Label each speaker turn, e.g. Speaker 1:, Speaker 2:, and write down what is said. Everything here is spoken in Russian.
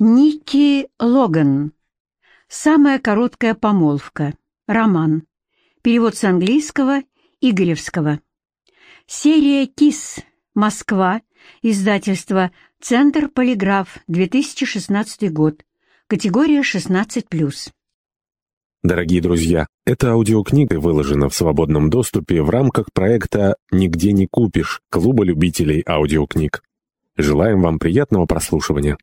Speaker 1: Ники Логан. Самая короткая помолвка. Роман. Перевод с английского Игоревского. Серия «Кис. Москва». Издательство «Центр Полиграф», 2016 год. Категория 16+.
Speaker 2: Дорогие друзья, эта аудиокнига выложена в свободном доступе в рамках проекта «Нигде не купишь» Клуба любителей аудиокниг. Желаем вам приятного прослушивания.